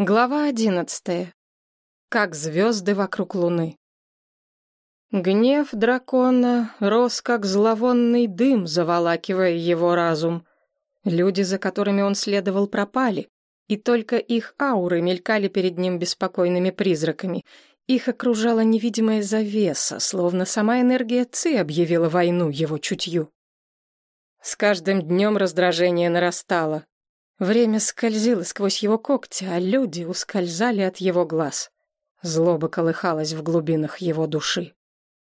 Глава одиннадцатая. Как звезды вокруг луны. Гнев дракона рос, как зловонный дым, заволакивая его разум. Люди, за которыми он следовал, пропали, и только их ауры мелькали перед ним беспокойными призраками. Их окружала невидимая завеса, словно сама энергия Ци объявила войну его чутью. С каждым днем раздражение нарастало. Время скользило сквозь его когти, а люди ускользали от его глаз. Злоба колыхалась в глубинах его души.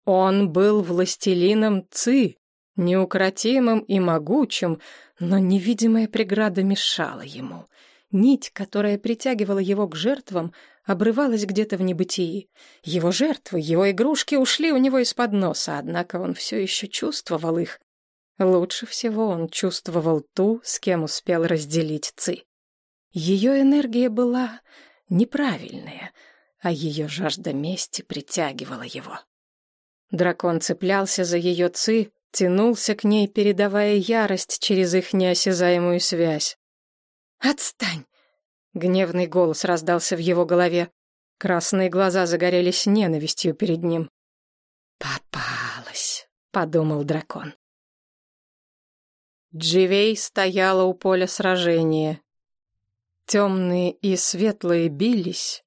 Он был властелином Ци, неукротимым и могучим, но невидимая преграда мешала ему. Нить, которая притягивала его к жертвам, обрывалась где-то в небытии. Его жертвы, его игрушки ушли у него из-под носа, однако он все еще чувствовал их, Лучше всего он чувствовал ту, с кем успел разделить Ци. Ее энергия была неправильная, а ее жажда мести притягивала его. Дракон цеплялся за ее Ци, тянулся к ней, передавая ярость через их неосязаемую связь. «Отстань!» — гневный голос раздался в его голове. Красные глаза загорелись ненавистью перед ним. «Попалась», — подумал дракон. Дживей стояла у поля сражения. Темные и светлые бились.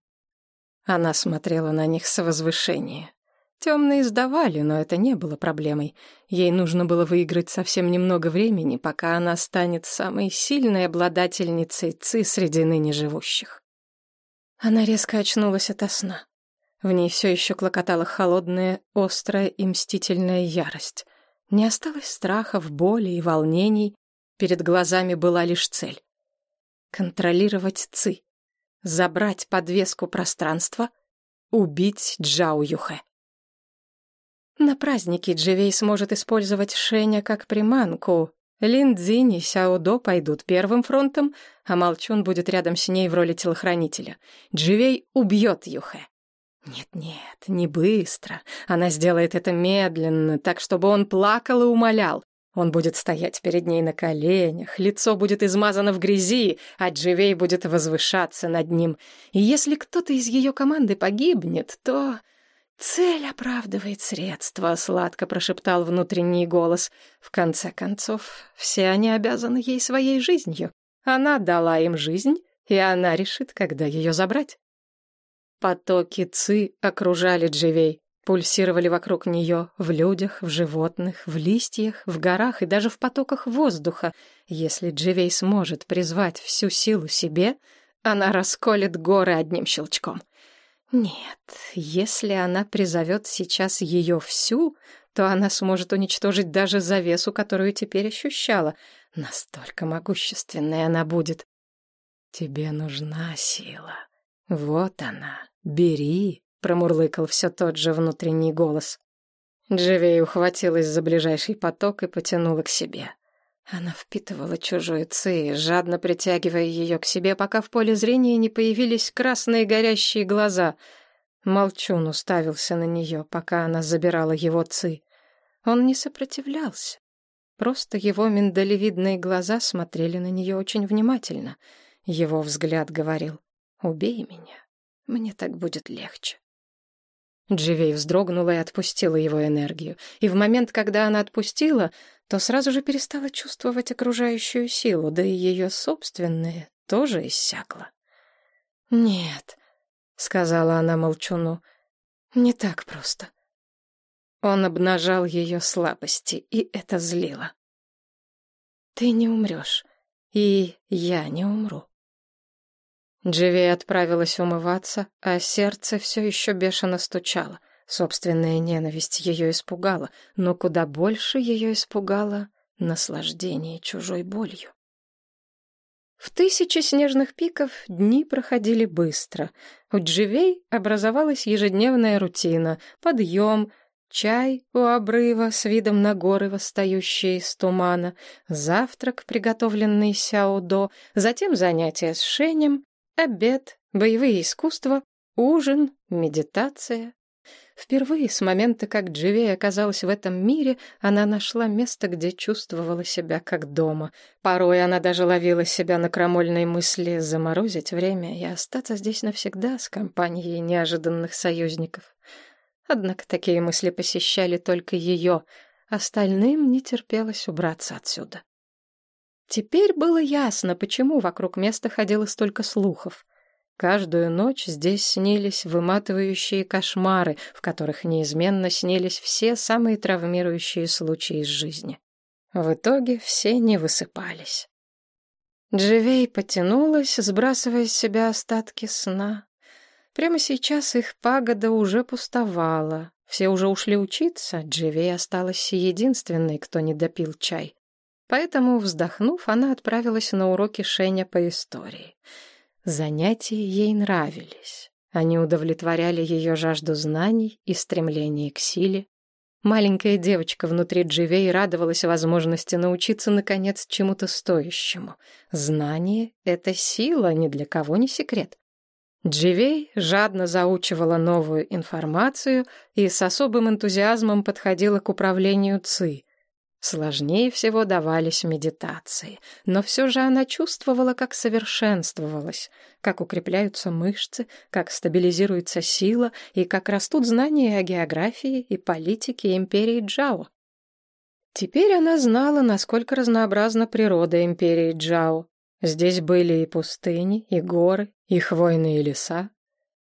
Она смотрела на них с возвышения. Темные сдавали, но это не было проблемой. Ей нужно было выиграть совсем немного времени, пока она станет самой сильной обладательницей ЦИ среди ныне живущих. Она резко очнулась ото сна. В ней все еще клокотала холодная, острая и мстительная ярость. Не осталось страхов, боли и волнений, перед глазами была лишь цель. Контролировать Ци, забрать подвеску пространства, убить Джао Юхэ. На празднике Дживей сможет использовать Шеня как приманку. Лин Цзинь и Сяо До пойдут первым фронтом, а Молчун будет рядом с ней в роли телохранителя. Дживей убьет Юхэ. Нет-нет, не быстро. Она сделает это медленно, так, чтобы он плакал и умолял. Он будет стоять перед ней на коленях, лицо будет измазано в грязи, а Дживей будет возвышаться над ним. И если кто-то из ее команды погибнет, то... «Цель оправдывает средства», — сладко прошептал внутренний голос. «В конце концов, все они обязаны ей своей жизнью. Она дала им жизнь, и она решит, когда ее забрать». Потоки ци окружали Дживей, пульсировали вокруг нее, в людях, в животных, в листьях, в горах и даже в потоках воздуха. Если Дживей сможет призвать всю силу себе, она расколет горы одним щелчком. Нет, если она призовет сейчас ее всю, то она сможет уничтожить даже завесу, которую теперь ощущала. Настолько могущественной она будет. Тебе нужна сила. Вот она, «Бери», — промурлыкал все тот же внутренний голос. Дживей ухватилась за ближайший поток и потянула к себе. Она впитывала чужую ци, жадно притягивая ее к себе, пока в поле зрения не появились красные горящие глаза. Молчун уставился на нее, пока она забирала его ци. Он не сопротивлялся. Просто его миндалевидные глаза смотрели на нее очень внимательно. Его взгляд говорил «Убей меня». Мне так будет легче. Дживей вздрогнула и отпустила его энергию. И в момент, когда она отпустила, то сразу же перестала чувствовать окружающую силу, да и ее собственная тоже иссякла. «Нет», — сказала она молчуну, — «не так просто». Он обнажал ее слабости, и это злило. «Ты не умрешь, и я не умру. Дживи отправилась умываться, а сердце все еще бешено стучало. Собственная ненависть ее испугала, но куда больше ее испугало наслаждение чужой болью. В тысячи снежных пиков дни проходили быстро. У Дживей образовалась ежедневная рутина. Подъем, чай у обрыва с видом на горы, восстающие из тумана, завтрак, приготовленный Сяодо, затем занятия с Шенем, Обед, боевые искусства, ужин, медитация, Впервые с момента, как Дживей оказалась в этом мире, она нашла место, где чувствовала себя как дома. Порой она даже ловила себя на крамольной мысли заморозить время и остаться здесь навсегда с компанией неожиданных союзников. Однако такие мысли посещали только ее, остальным не терпелось убраться отсюда. Теперь было ясно, почему вокруг места ходило столько слухов. Каждую ночь здесь снились выматывающие кошмары, в которых неизменно снились все самые травмирующие случаи из жизни. В итоге все не высыпались. Дживей потянулась, сбрасывая с себя остатки сна. Прямо сейчас их пагода уже пустовала. Все уже ушли учиться, Дживей осталась единственной, кто не допил чай. Поэтому, вздохнув, она отправилась на уроки Шеня по истории — Занятия ей нравились. Они удовлетворяли ее жажду знаний и стремление к силе. Маленькая девочка внутри Дживей радовалась возможности научиться, наконец, чему-то стоящему. Знание — это сила, ни для кого не секрет. Дживей жадно заучивала новую информацию и с особым энтузиазмом подходила к управлению ЦИ — Сложнее всего давались медитации, но все же она чувствовала, как совершенствовалась, как укрепляются мышцы, как стабилизируется сила и как растут знания о географии и политике империи Джао. Теперь она знала, насколько разнообразна природа империи Джао. Здесь были и пустыни, и горы, и хвойные леса.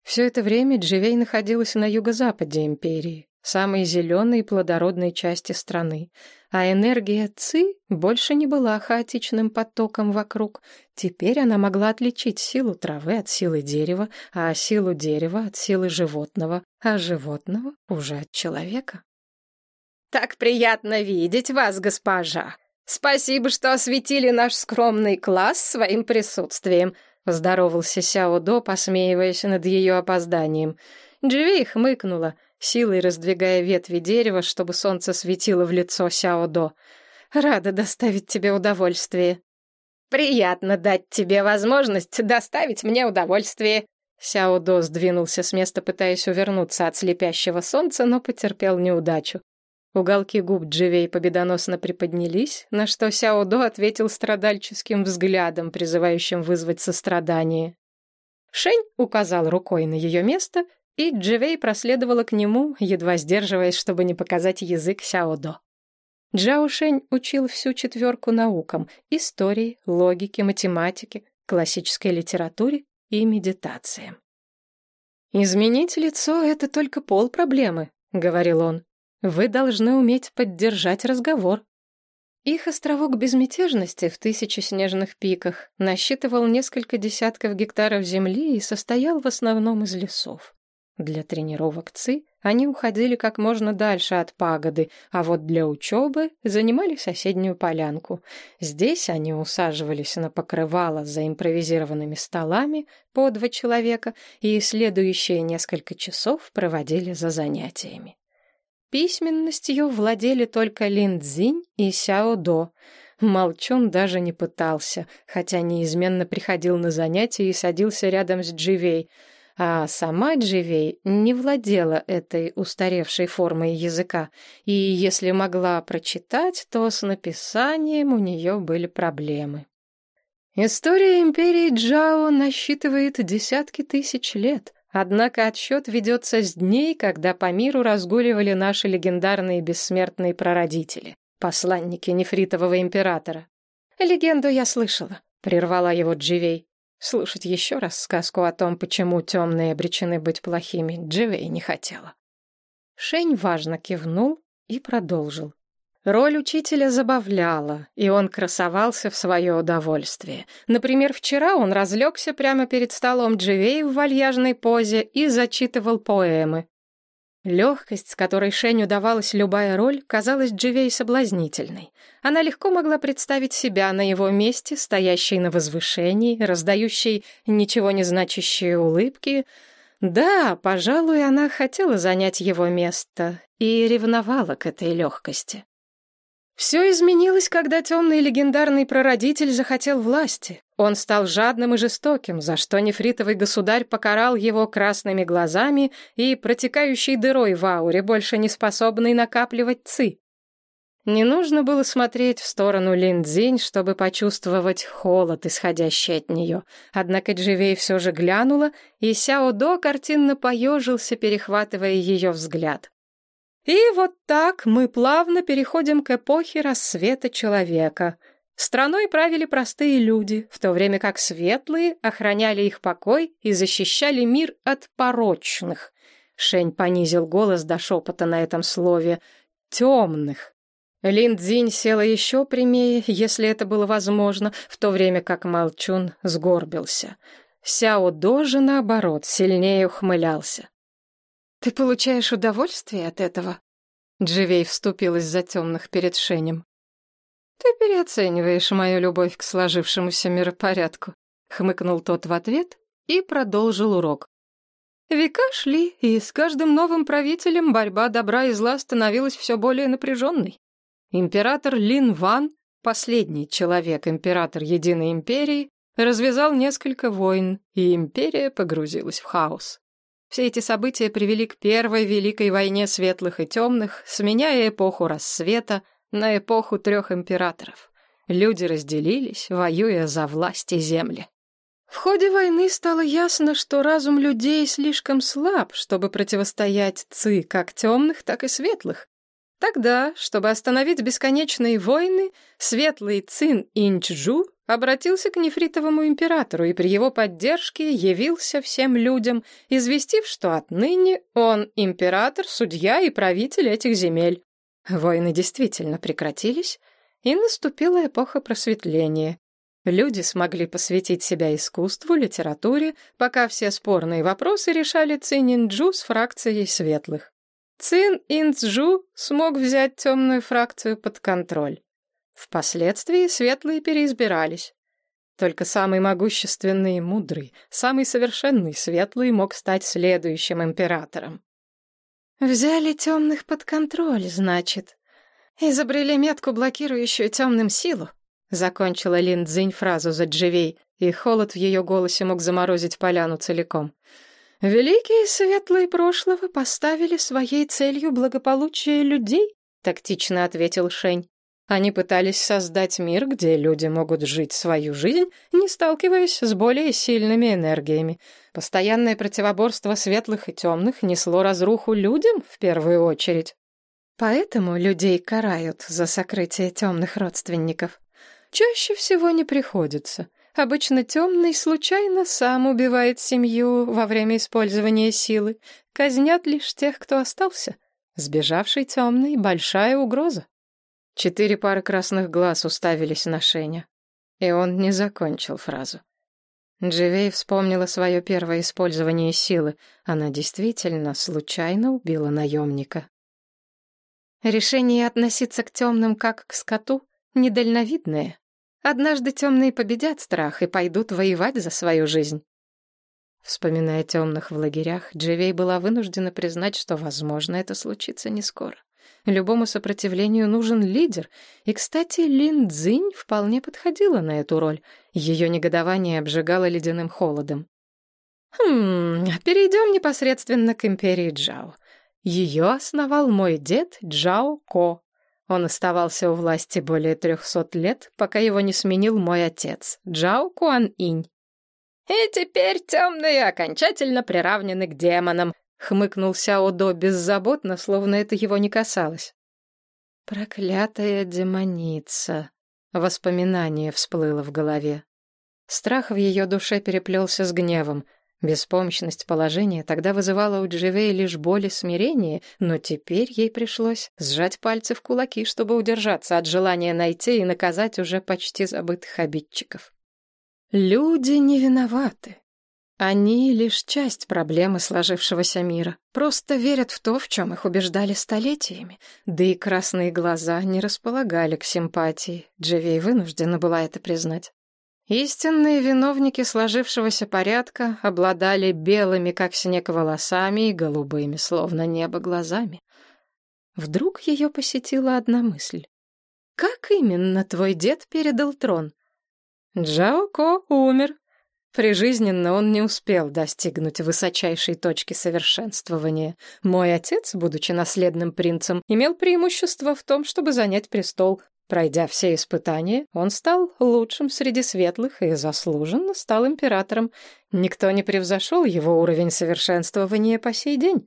Все это время Дживей находилась на юго-западе империи, самой зеленой и плодородной части страны, а энергия Ци больше не была хаотичным потоком вокруг. Теперь она могла отличить силу травы от силы дерева, а силу дерева от силы животного, а животного уже от человека. «Так приятно видеть вас, госпожа! Спасибо, что осветили наш скромный класс своим присутствием», — поздоровался Сяо До, посмеиваясь над ее опозданием. Дживей хмыкнула — силой раздвигая ветви дерева, чтобы солнце светило в лицо Сяо-До. «Рада доставить тебе удовольствие». «Приятно дать тебе возможность доставить мне удовольствие». Сяо-До сдвинулся с места, пытаясь увернуться от слепящего солнца, но потерпел неудачу. Уголки губ Дживей победоносно приподнялись, на что Сяо-До ответил страдальческим взглядом, призывающим вызвать сострадание. Шень указал рукой на ее место, и Дживей проследовала к нему, едва сдерживаясь, чтобы не показать язык Сяодо. Джао учил всю четверку наукам — истории, логике, математике, классической литературе и медитациям. «Изменить лицо — это только пол проблемы», — говорил он. «Вы должны уметь поддержать разговор». Их островок безмятежности в тысячи снежных пиках насчитывал несколько десятков гектаров земли и состоял в основном из лесов. Для тренировок ЦИ они уходили как можно дальше от пагоды, а вот для учебы занимали соседнюю полянку. Здесь они усаживались на покрывало за импровизированными столами по два человека и следующие несколько часов проводили за занятиями. Письменностью владели только Лин Цзинь и Сяо До. Молчун даже не пытался, хотя неизменно приходил на занятия и садился рядом с Дживей — а сама Дживей не владела этой устаревшей формой языка, и если могла прочитать, то с написанием у нее были проблемы. История империи Джао насчитывает десятки тысяч лет, однако отсчет ведется с дней, когда по миру разгуливали наши легендарные бессмертные прародители, посланники нефритового императора. «Легенду я слышала», — прервала его Дживей. Слушать еще раз сказку о том, почему темные обречены быть плохими, Дживей не хотела. Шень важно кивнул и продолжил. Роль учителя забавляла, и он красовался в свое удовольствие. Например, вчера он разлегся прямо перед столом Дживей в вальяжной позе и зачитывал поэмы. Легкость, с которой Шеню давалась любая роль, казалась Дживей соблазнительной. Она легко могла представить себя на его месте, стоящей на возвышении, раздающей ничего не значащие улыбки. Да, пожалуй, она хотела занять его место и ревновала к этой легкости. Все изменилось, когда темный легендарный прародитель захотел власти. Он стал жадным и жестоким, за что нефритовый государь покарал его красными глазами и протекающей дырой в ауре, больше не способной накапливать ци. Не нужно было смотреть в сторону Линдзинь, чтобы почувствовать холод, исходящий от нее. Однако Дживей все же глянула, и Сяо До картинно поежился, перехватывая ее взгляд. И вот так мы плавно переходим к эпохе рассвета человека. Страной правили простые люди, в то время как светлые охраняли их покой и защищали мир от порочных. Шень понизил голос до шепота на этом слове. «Темных». Лин Цзинь села еще прямее, если это было возможно, в то время как Молчун сгорбился. Сяо Дожи, наоборот, сильнее ухмылялся. «Ты получаешь удовольствие от этого?» Дживей вступилась за темных перед Шенем. «Ты переоцениваешь мою любовь к сложившемуся миропорядку», — хмыкнул тот в ответ и продолжил урок. Века шли, и с каждым новым правителем борьба добра и зла становилась все более напряженной. Император Лин Ван, последний человек-император Единой Империи, развязал несколько войн, и империя погрузилась в хаос. Все эти события привели к первой Великой войне светлых и темных, сменяя эпоху рассвета на эпоху трех императоров. Люди разделились, воюя за власть и земли. В ходе войны стало ясно, что разум людей слишком слаб, чтобы противостоять ци как темных, так и светлых, Тогда, чтобы остановить бесконечные войны, светлый Цин Инчжу обратился к нефритовому императору и при его поддержке явился всем людям, известив, что отныне он император, судья и правитель этих земель. Войны действительно прекратились, и наступила эпоха просветления. Люди смогли посвятить себя искусству, литературе, пока все спорные вопросы решали Цининджу с фракцией светлых. Цин Инцжу смог взять темную фракцию под контроль. Впоследствии светлые переизбирались. Только самый могущественный и мудрый, самый совершенный светлый мог стать следующим императором. «Взяли темных под контроль, значит. Изобрели метку, блокирующую темным силу», — закончила Лин Цзинь фразу за Дживей, и холод в ее голосе мог заморозить поляну целиком. «Великие светлые прошлого поставили своей целью благополучие людей», — тактично ответил Шень. Они пытались создать мир, где люди могут жить свою жизнь, не сталкиваясь с более сильными энергиями. Постоянное противоборство светлых и темных несло разруху людям в первую очередь. Поэтому людей карают за сокрытие темных родственников. Чаще всего не приходится. Обычно темный случайно сам убивает семью во время использования силы. Казнят лишь тех, кто остался. Сбежавший темный — большая угроза. Четыре пары красных глаз уставились на Шеня. И он не закончил фразу. Дживей вспомнила свое первое использование силы. Она действительно случайно убила наемника. Решение относиться к темным как к скоту недальновидное. Однажды темные победят страх и пойдут воевать за свою жизнь. Вспоминая темных в лагерях, Дживей была вынуждена признать, что, возможно, это случится не скоро. Любому сопротивлению нужен лидер, и, кстати, Лин Цзинь вполне подходила на эту роль. Ее негодование обжигало ледяным холодом. Хм, перейдем непосредственно к империи Джао. Ее основал мой дед Джао Ко, он оставался у власти более трехсот лет, пока его не сменил мой отец, Джао Куан-инь. «И теперь темные окончательно приравнены к демонам», — хмыкнул Сяо До беззаботно, словно это его не касалось. «Проклятая демоница!» — воспоминание всплыло в голове. Страх в ее душе переплелся с гневом. Беспомощность положения тогда вызывала у Дживей лишь боль и смирение, но теперь ей пришлось сжать пальцы в кулаки, чтобы удержаться от желания найти и наказать уже почти забытых обидчиков. Люди не виноваты. Они лишь часть проблемы сложившегося мира. Просто верят в то, в чем их убеждали столетиями. Да и красные глаза не располагали к симпатии. Дживей вынуждена была это признать. Истинные виновники сложившегося порядка обладали белыми, как снег, волосами и голубыми, словно небо, глазами. Вдруг ее посетила одна мысль. «Как именно твой дед передал трон?» Джао Ко умер. Прижизненно он не успел достигнуть высочайшей точки совершенствования. Мой отец, будучи наследным принцем, имел преимущество в том, чтобы занять престол. Пройдя все испытания, он стал лучшим среди светлых и заслуженно стал императором. Никто не превзошел его уровень совершенствования по сей день.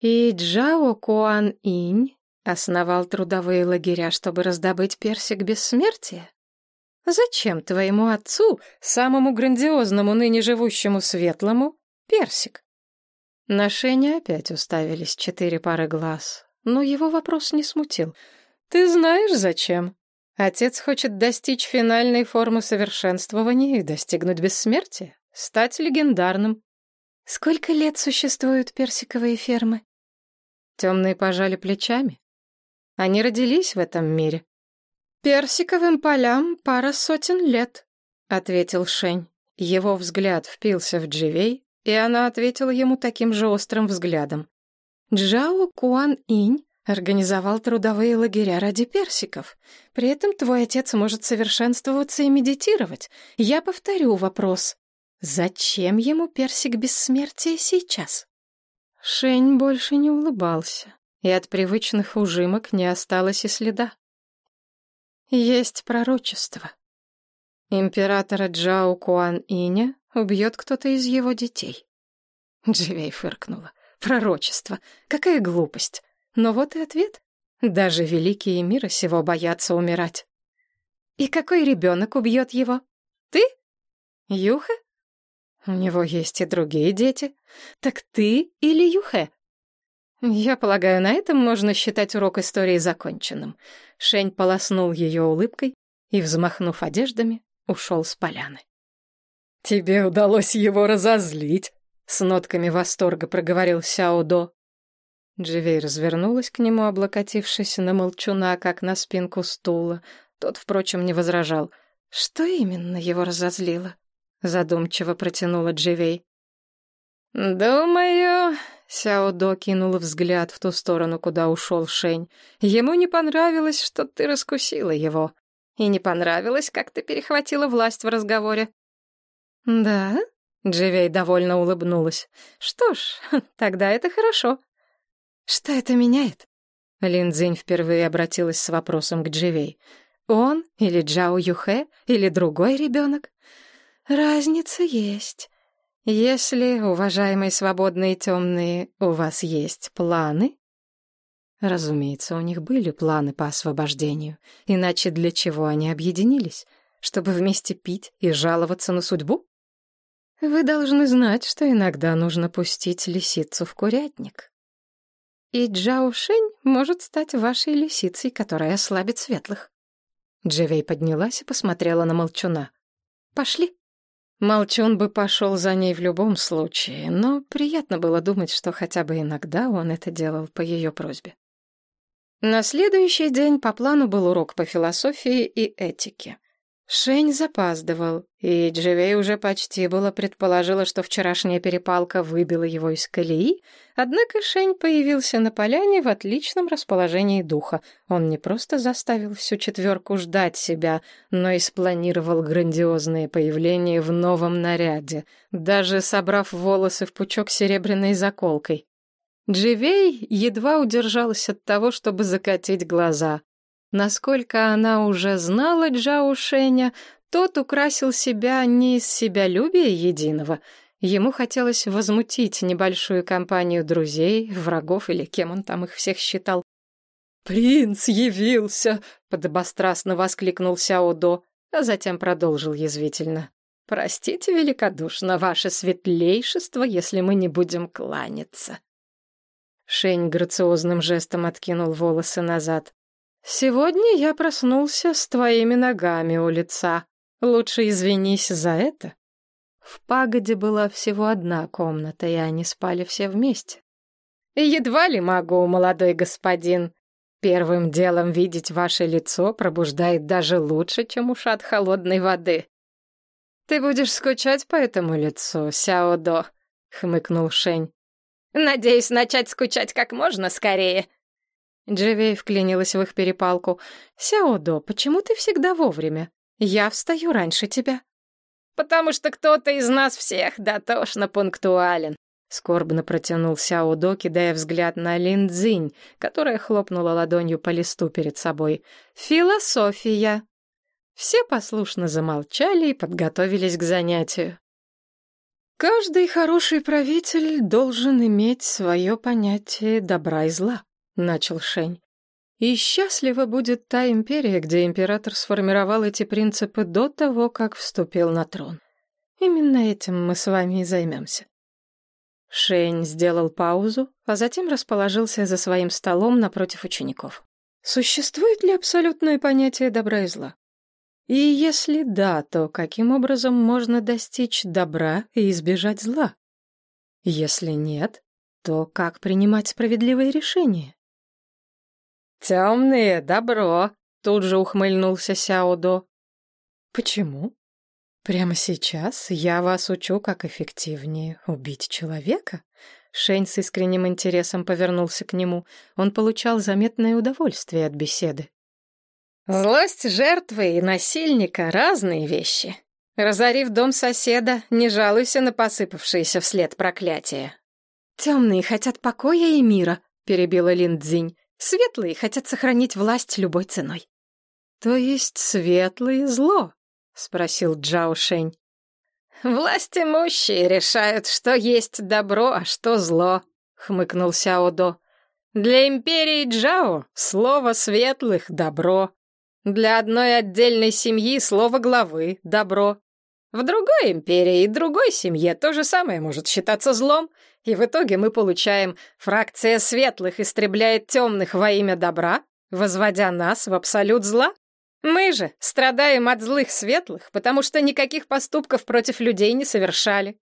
И Джао Куан Инь основал трудовые лагеря, чтобы раздобыть персик бессмертия? Зачем твоему отцу, самому грандиозному ныне живущему светлому, персик? На Шене опять уставились четыре пары глаз, но его вопрос не смутил. Ты знаешь, зачем? Отец хочет достичь финальной формы совершенствования и достигнуть бессмертия, стать легендарным. Сколько лет существуют персиковые фермы? Темные пожали плечами. Они родились в этом мире. «Персиковым полям пара сотен лет», — ответил Шень. Его взгляд впился в Дживей, и она ответила ему таким же острым взглядом. «Джао Куан Инь организовал трудовые лагеря ради персиков. При этом твой отец может совершенствоваться и медитировать. Я повторю вопрос. Зачем ему персик бессмертия сейчас?» Шень больше не улыбался, и от привычных ужимок не осталось и следа. Есть пророчество. Императора Джао Куан Иня убьет кто-то из его детей. Дживей фыркнула. Пророчество. Какая глупость. Но вот и ответ. Даже великие мира сего боятся умирать. И какой ребенок убьет его? Ты? Юха? У него есть и другие дети. Так ты или Юхе? Я полагаю, на этом можно считать урок истории законченным. Шень полоснул ее улыбкой и, взмахнув одеждами, ушел с поляны. «Тебе удалось его разозлить!» — с нотками восторга проговорил Сяо До. Дживей развернулась к нему, облокотившись на молчуна, как на спинку стула. Тот, впрочем, не возражал. «Что именно его разозлило?» — задумчиво протянула Дживей. «Думаю, Сяо До кинула взгляд в ту сторону, куда ушел Шень. Ему не понравилось, что ты раскусила его. И не понравилось, как ты перехватила власть в разговоре. Да? Дживей довольно улыбнулась. Что ж, тогда это хорошо. Что это меняет? Лин Цзинь впервые обратилась с вопросом к Дживей. Он или Джао Юхэ или другой ребенок? Разница есть. Если, уважаемые свободные темные, у вас есть планы... Разумеется, у них были планы по освобождению. Иначе для чего они объединились? Чтобы вместе пить и жаловаться на судьбу? Вы должны знать, что иногда нужно пустить лисицу в курятник. И Джао Шень может стать вашей лисицей, которая ослабит светлых. Дживей поднялась и посмотрела на молчуна. «Пошли». Молчун бы пошел за ней в любом случае, но приятно было думать, что хотя бы иногда он это делал по ее просьбе. На следующий день по плану был урок по философии и этике. Шень запаздывал, и Дживей уже почти было предположила, что вчерашняя перепалка выбила его из колеи, однако Шень появился на поляне в отличном расположении духа. Он не просто заставил всю четверку ждать себя, но и спланировал грандиозное появление в новом наряде, даже собрав волосы в пучок серебряной заколкой. Дживей едва удержалась от того, чтобы закатить глаза. Насколько она уже знала Джао Шэня, тот украсил себя не из себялюбия единого. Ему хотелось возмутить небольшую компанию друзей, врагов или кем он там их всех считал. «Принц явился!» — подобострастно воскликнул Сяодо, а затем продолжил язвительно. «Простите великодушно, ваше светлейшество, если мы не будем кланяться». Шень грациозным жестом откинул волосы назад. «Сегодня я проснулся с твоими ногами у лица. Лучше извинись за это». В пагоде была всего одна комната, и они спали все вместе. «Едва ли могу, молодой господин. Первым делом видеть ваше лицо пробуждает даже лучше, чем ушат холодной воды». «Ты будешь скучать по этому лицу, Сяодо», — хмыкнул Шень. «Надеюсь начать скучать как можно скорее», Дживей вклинилась в их перепалку. «Сяодо, почему ты всегда вовремя? Я встаю раньше тебя». «Потому что кто-то из нас всех дотошно пунктуален», — скорбно протянул Сяо До, кидая взгляд на Лин Цзинь, которая хлопнула ладонью по листу перед собой. «Философия». Все послушно замолчали и подготовились к занятию. Каждый хороший правитель должен иметь свое понятие добра и зла, начал Шень. И счастлива будет та империя, где император сформировал эти принципы до того, как вступил на трон. Именно этим мы с вами и займемся. Шень сделал паузу, а затем расположился за своим столом напротив учеников. Существует ли абсолютное понятие добра и зла? И если да, то каким образом можно достичь добра и избежать зла? Если нет, то как принимать справедливые решения? «Темные — добро», — тут же ухмыльнулся Сяодо. «Почему? Прямо сейчас я вас учу, как эффективнее убить человека?» Шень с искренним интересом повернулся к нему. Он получал заметное удовольствие от беседы. Злость жертвы и насильника — разные вещи. Разорив дом соседа, не жалуйся на посыпавшиеся вслед проклятия. «Темные хотят покоя и мира», — перебила Лин Цзинь. «Светлые хотят сохранить власть любой ценой». «То есть светлые зло?» — спросил Джао Шень. «Власть имущие решают, что есть добро, а что зло», — хмыкнул Сяо До. «Для империи Джао слово светлых — добро, для одной отдельной семьи слово главы — добро. В другой империи и другой семье то же самое может считаться злом, и в итоге мы получаем фракция светлых истребляет темных во имя добра, возводя нас в абсолют зла. Мы же страдаем от злых светлых, потому что никаких поступков против людей не совершали.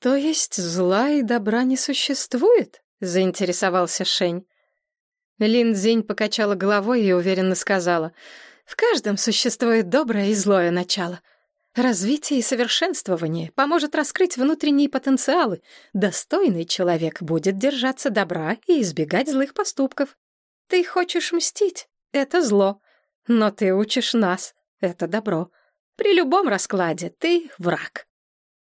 То есть зла и добра не существует? заинтересовался Шень. Лин Цзинь покачала головой и уверенно сказала, «В каждом существует доброе и злое начало. Развитие и совершенствование поможет раскрыть внутренние потенциалы. Достойный человек будет держаться добра и избегать злых поступков. Ты хочешь мстить — это зло, но ты учишь нас — это добро. При любом раскладе ты враг.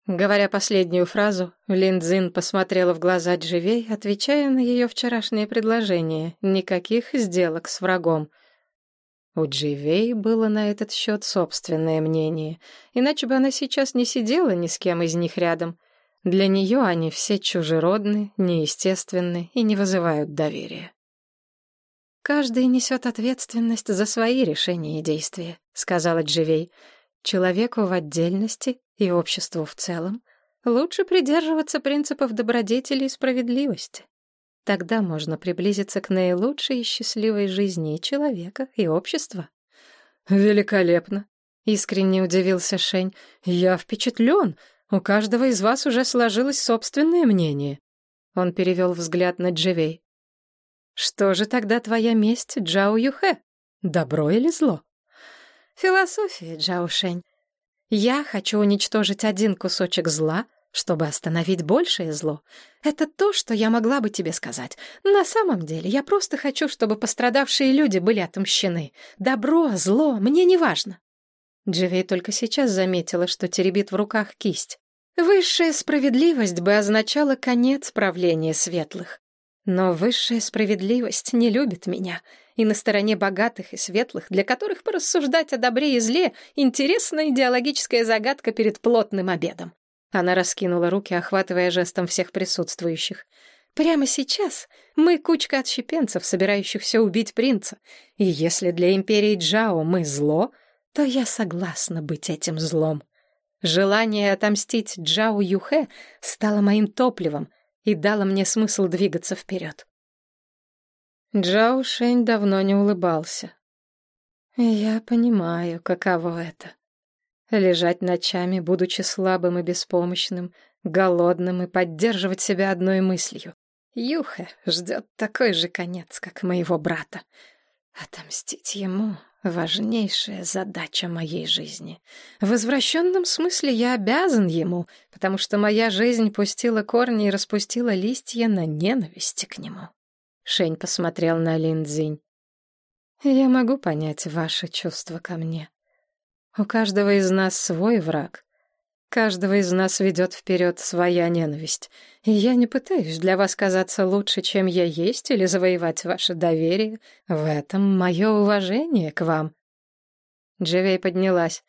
Говоря последнюю фразу, Лин Цзин посмотрела в глаза Дживей, отвечая на ее вчерашнее предложение. Никаких сделок с врагом. У Дживей было на этот счет собственное мнение, иначе бы она сейчас не сидела ни с кем из них рядом. Для нее они все чужеродны, неестественны и не вызывают доверия. «Каждый несет ответственность за свои решения и действия», — сказала Дживей. «Человеку в отдельности и обществу в целом, лучше придерживаться принципов добродетели и справедливости. Тогда можно приблизиться к наилучшей и счастливой жизни человека, и общества. «Великолепно!» — искренне удивился Шень. «Я впечатлен. У каждого из вас уже сложилось собственное мнение». Он перевел взгляд на Дживей. «Что же тогда твоя месть, Джао Юхэ? Добро или зло?» «Философия, Джао Шень. Я хочу уничтожить один кусочек зла, чтобы остановить большее зло. Это то, что я могла бы тебе сказать. На самом деле, я просто хочу, чтобы пострадавшие люди были отомщены. Добро, зло, мне не важно. Дживей только сейчас заметила, что теребит в руках кисть. Высшая справедливость бы означала конец правления светлых. Но высшая справедливость не любит меня — и на стороне богатых и светлых, для которых порассуждать о добре и зле — интересная идеологическая загадка перед плотным обедом. Она раскинула руки, охватывая жестом всех присутствующих. «Прямо сейчас мы кучка отщепенцев, собирающихся убить принца, и если для империи Джао мы зло, то я согласна быть этим злом. Желание отомстить Джао Юхэ стало моим топливом и дало мне смысл двигаться вперед. Джао Шэнь давно не улыбался. «Я понимаю, каково это. Лежать ночами, будучи слабым и беспомощным, голодным и поддерживать себя одной мыслью. Юхе ждет такой же конец, как моего брата. Отомстить ему — важнейшая задача моей жизни. В извращенном смысле я обязан ему, потому что моя жизнь пустила корни и распустила листья на ненависти к нему». Шень посмотрел на Линдзинь. «Я могу понять ваши чувства ко мне. У каждого из нас свой враг. Каждого из нас ведет вперед своя ненависть. И я не пытаюсь для вас казаться лучше, чем я есть, или завоевать ваше доверие. В этом мое уважение к вам. Дживей поднялась.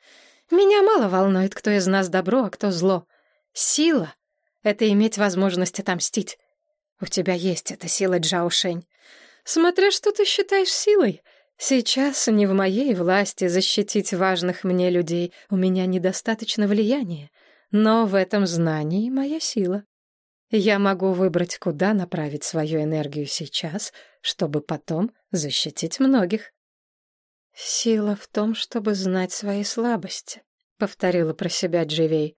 Меня мало волнует, кто из нас добро, а кто зло. Сила — это иметь возможность отомстить. У тебя есть эта сила, Джаошень. Смотря что ты считаешь силой — Сейчас не в моей власти защитить важных мне людей, у меня недостаточно влияния, но в этом знании моя сила. Я могу выбрать, куда направить свою энергию сейчас, чтобы потом защитить многих. «Сила в том, чтобы знать свои слабости», — повторила про себя Дживей.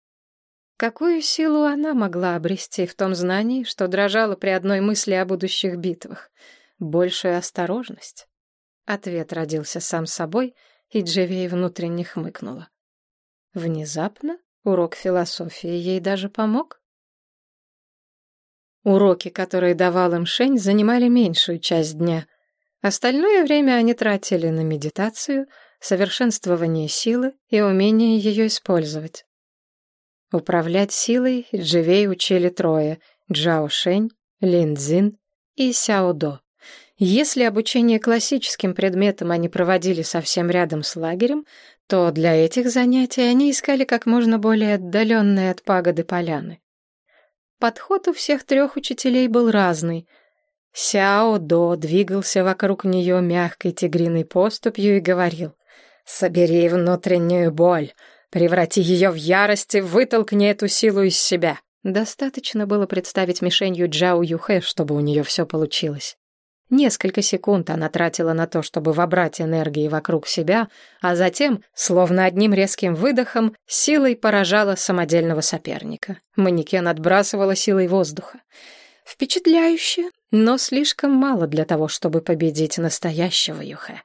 Какую силу она могла обрести в том знании, что дрожала при одной мысли о будущих битвах? Большую осторожность? Ответ родился сам собой, и Джевей внутренне хмыкнула. Внезапно урок философии ей даже помог. Уроки, которые давал им Шень, занимали меньшую часть дня. Остальное время они тратили на медитацию, совершенствование силы и умение ее использовать. Управлять силой Дживей учили трое — Джао Шень, Лин Цзин и Сяо До. Если обучение классическим предметам они проводили совсем рядом с лагерем, то для этих занятий они искали как можно более отдаленные от пагоды поляны. Подход у всех трех учителей был разный. Сяо До двигался вокруг нее мягкой тигриной поступью и говорил «Собери внутреннюю боль, преврати ее в ярость и вытолкни эту силу из себя». Достаточно было представить мишенью Джао Юхэ, чтобы у нее все получилось. Несколько секунд она тратила на то, чтобы вобрать энергии вокруг себя, а затем, словно одним резким выдохом, силой поражала самодельного соперника. Манекен отбрасывала силой воздуха. Впечатляюще, но слишком мало для того, чтобы победить настоящего Юхэ.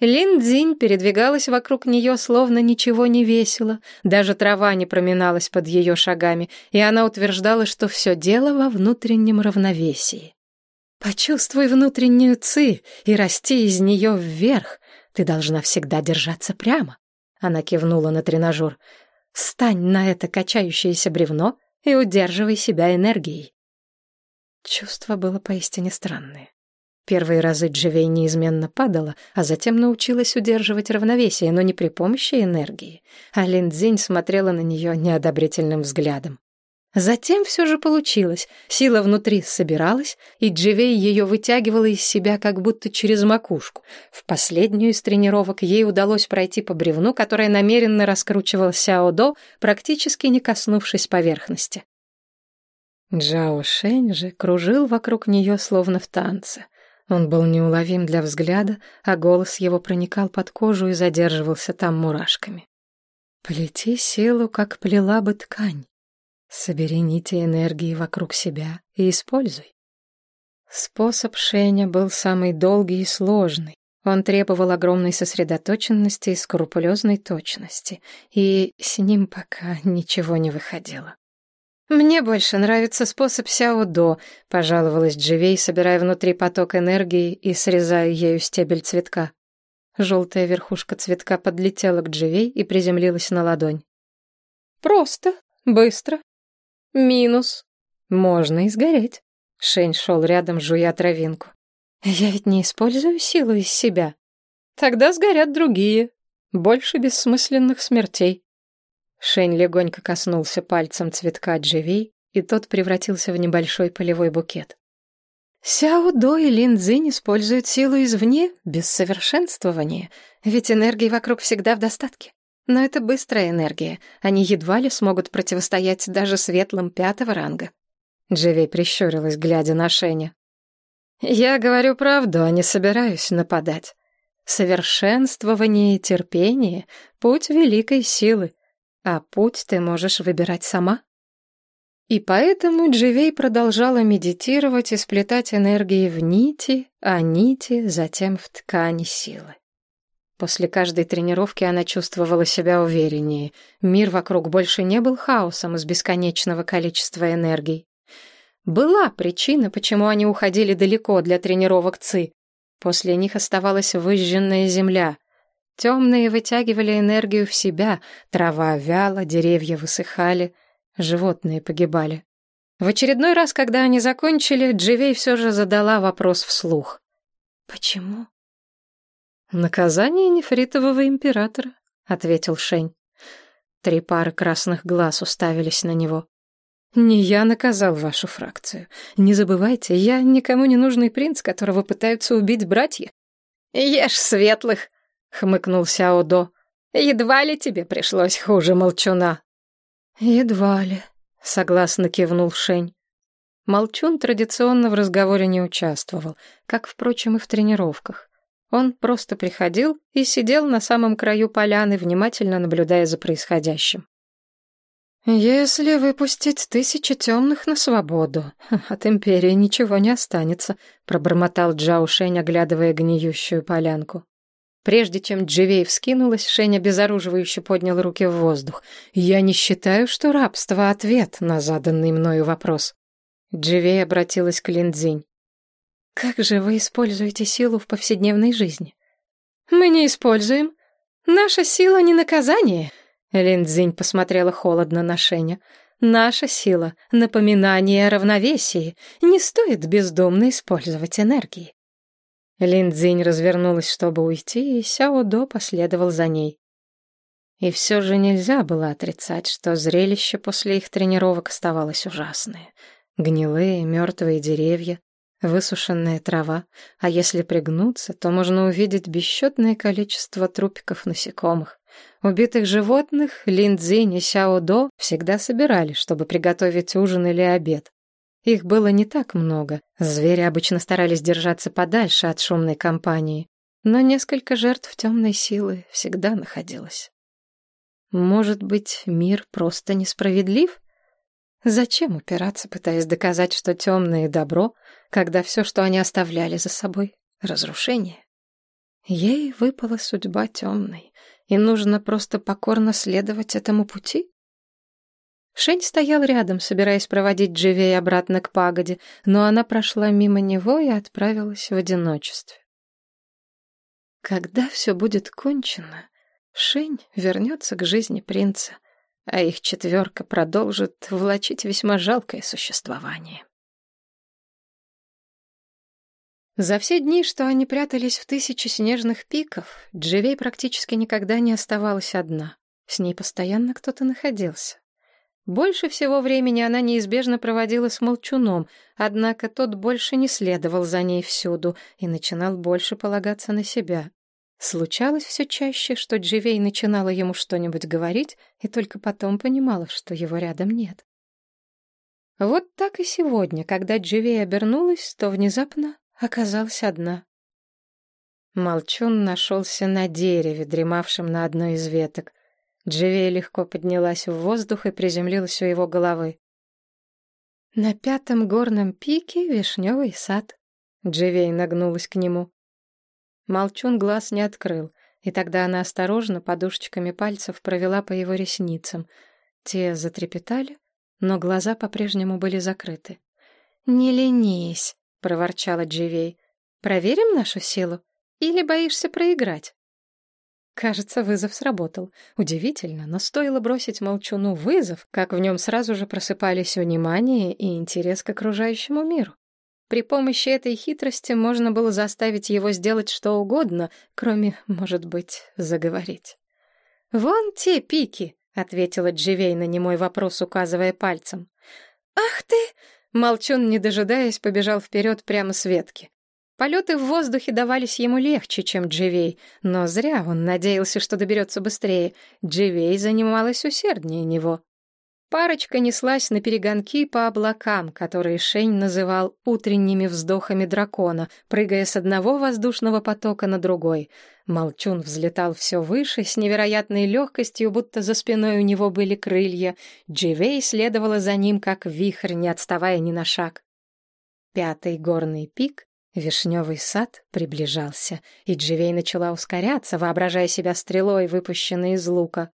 Лин Цзинь передвигалась вокруг нее, словно ничего не весело, даже трава не проминалась под ее шагами, и она утверждала, что все дело во внутреннем равновесии. Почувствуй внутреннюю ци и расти из нее вверх. Ты должна всегда держаться прямо. Она кивнула на тренажер. Встань на это качающееся бревно и удерживай себя энергией. Чувство было поистине странное. Первые разы Дживей неизменно падала, а затем научилась удерживать равновесие, но не при помощи энергии. А Линдзинь смотрела на нее неодобрительным взглядом. Затем все же получилось. Сила внутри собиралась, и Дживей ее вытягивала из себя как будто через макушку. В последнюю из тренировок ей удалось пройти по бревну, которое намеренно раскручивал Сяо До, практически не коснувшись поверхности. Джао Шэнь же кружил вокруг нее словно в танце. Он был неуловим для взгляда, а голос его проникал под кожу и задерживался там мурашками. «Плети силу, как плела бы ткань. Собери нити энергии вокруг себя и используй. Способ Шеня был самый долгий и сложный. Он требовал огромной сосредоточенности и скрупулезной точности, и с ним пока ничего не выходило. «Мне больше нравится способ Сяо-До», — пожаловалась Дживей, собирая внутри поток энергии и срезая ею стебель цветка. Желтая верхушка цветка подлетела к Дживей и приземлилась на ладонь. «Просто, быстро Минус. Можно и сгореть. Шень шел рядом, жуя травинку. Я ведь не использую силу из себя. Тогда сгорят другие. Больше бессмысленных смертей. Шень легонько коснулся пальцем цветка дживей, и тот превратился в небольшой полевой букет. Сяо До и Лин Цзинь используют силу извне, без совершенствования, ведь энергии вокруг всегда в достатке. Но это быстрая энергия. Они едва ли смогут противостоять даже светлым пятого ранга. Дживей прищурилась, глядя на Шеня. «Я говорю правду, а не собираюсь нападать. Совершенствование и терпение — путь великой силы, а путь ты можешь выбирать сама». И поэтому Дживей продолжала медитировать и сплетать энергии в нити, а нити затем в ткани силы. После каждой тренировки она чувствовала себя увереннее. Мир вокруг больше не был хаосом из бесконечного количества энергий. Была причина, почему они уходили далеко для тренировок ЦИ. После них оставалась выжженная земля. Темные вытягивали энергию в себя, трава вяла, деревья высыхали, животные погибали. В очередной раз, когда они закончили, Дживей все же задала вопрос вслух. «Почему?» «Наказание нефритового императора», — ответил Шень. Три пары красных глаз уставились на него. «Не я наказал вашу фракцию. Не забывайте, я никому не нужный принц, которого пытаются убить братья». «Ешь светлых», — хмыкнул Сяодо. «Едва ли тебе пришлось хуже молчуна». «Едва ли», — согласно кивнул Шень. Молчун традиционно в разговоре не участвовал, как, впрочем, и в тренировках. Он просто приходил и сидел на самом краю поляны, внимательно наблюдая за происходящим. «Если выпустить тысячи темных на свободу, от Империи ничего не останется», — пробормотал Джао Шень, оглядывая гниющую полянку. Прежде чем Дживей вскинулась, Шень обезоруживающе поднял руки в воздух. «Я не считаю, что рабство — ответ на заданный мною вопрос». Дживей обратилась к Линдзинь. «Как же вы используете силу в повседневной жизни?» «Мы не используем. Наша сила не наказание», Линдзинь посмотрела холодно на Шеня. «Наша сила — напоминание о равновесии. Не стоит бездумно использовать энергии». Линдзинь развернулась, чтобы уйти, и Сяо До последовал за ней. И все же нельзя было отрицать, что зрелище после их тренировок оставалось ужасное. Гнилые, мертвые деревья, высушенная трава, а если пригнуться, то можно увидеть бесчетное количество трупиков насекомых. Убитых животных Линдзинь и Сяо-До всегда собирали, чтобы приготовить ужин или обед. Их было не так много, звери обычно старались держаться подальше от шумной компании, но несколько жертв темной силы всегда находилось. Может быть, мир просто несправедлив? Зачем упираться, пытаясь доказать, что темное — добро, когда все, что они оставляли за собой — разрушение? Ей выпала судьба темной, и нужно просто покорно следовать этому пути? Шень стоял рядом, собираясь проводить Дживей обратно к пагоде, но она прошла мимо него и отправилась в одиночестве. Когда все будет кончено, Шень вернется к жизни принца, а их четверка продолжит влачить весьма жалкое существование. За все дни, что они прятались в тысячи снежных пиков, Дживей практически никогда не оставалась одна. С ней постоянно кто-то находился. Больше всего времени она неизбежно проводила с молчуном, однако тот больше не следовал за ней всюду и начинал больше полагаться на себя. Случалось все чаще, что Дживей начинала ему что-нибудь говорить и только потом понимала, что его рядом нет. Вот так и сегодня, когда Дживей обернулась, то внезапно оказалась одна. Молчун нашелся на дереве, дремавшем на одной из веток. Дживей легко поднялась в воздух и приземлилась у его головы. На пятом горном пике вишневый сад. Дживей нагнулась к нему. Молчун глаз не открыл, и тогда она осторожно подушечками пальцев провела по его ресницам. Те затрепетали, но глаза по-прежнему были закрыты. «Не ленись», — проворчала Дживей. «Проверим нашу силу? Или боишься проиграть?» Кажется, вызов сработал. Удивительно, но стоило бросить молчуну вызов, как в нем сразу же просыпались внимание и интерес к окружающему миру. При помощи этой хитрости можно было заставить его сделать что угодно, кроме, может быть, заговорить. «Вон те пики», — ответила Дживей на немой вопрос, указывая пальцем. «Ах ты!» Молчун, не дожидаясь, побежал вперед прямо с ветки. Полеты в воздухе давались ему легче, чем Дживей, но зря он надеялся, что доберется быстрее. Дживей занималась усерднее него. Парочка неслась на перегонки по облакам, которые Шень называл утренними вздохами дракона, прыгая с одного воздушного потока на другой. Молчун взлетал все выше, с невероятной легкостью, будто за спиной у него были крылья. Дживей следовала за ним, как вихрь, не отставая ни на шаг. Пятый горный пик Вишневый сад приближался, и Дживей начала ускоряться, воображая себя стрелой, выпущенной из лука.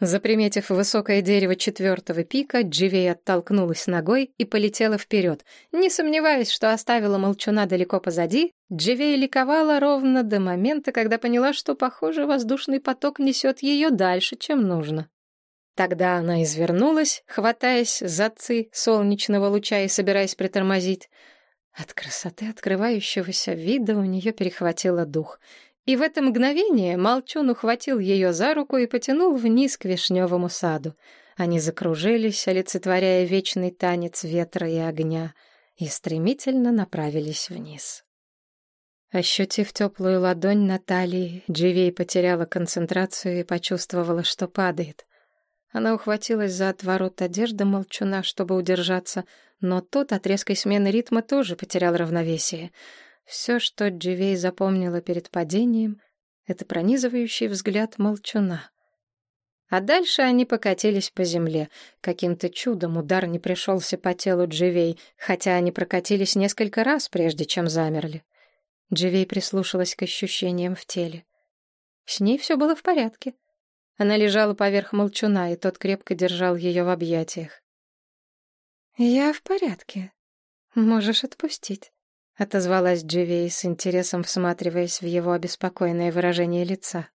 Заприметив высокое дерево четвертого пика, Дживей оттолкнулась ногой и полетела вперед. Не сомневаясь, что оставила молчуна далеко позади, Дживей ликовала ровно до момента, когда поняла, что, похоже, воздушный поток несет ее дальше, чем нужно. Тогда она извернулась, хватаясь за ци солнечного луча и собираясь притормозить. От красоты открывающегося вида у нее перехватило дух — и в это мгновение Молчун ухватил ее за руку и потянул вниз к вишневому саду. Они закружились, олицетворяя вечный танец ветра и огня, и стремительно направились вниз. Ощутив теплую ладонь на талии, Дживей потеряла концентрацию и почувствовала, что падает. Она ухватилась за отворот одежды молчуна, чтобы удержаться, но тот от резкой смены ритма тоже потерял равновесие — все, что Дживей запомнила перед падением, это пронизывающий взгляд молчуна. А дальше они покатились по земле. Каким-то чудом удар не пришелся по телу Дживей, хотя они прокатились несколько раз, прежде чем замерли. Дживей прислушалась к ощущениям в теле. С ней все было в порядке. Она лежала поверх молчуна, и тот крепко держал ее в объятиях. «Я в порядке. Можешь отпустить». Отозвалась Дживей с интересом, всматриваясь в его обеспокоенное выражение лица.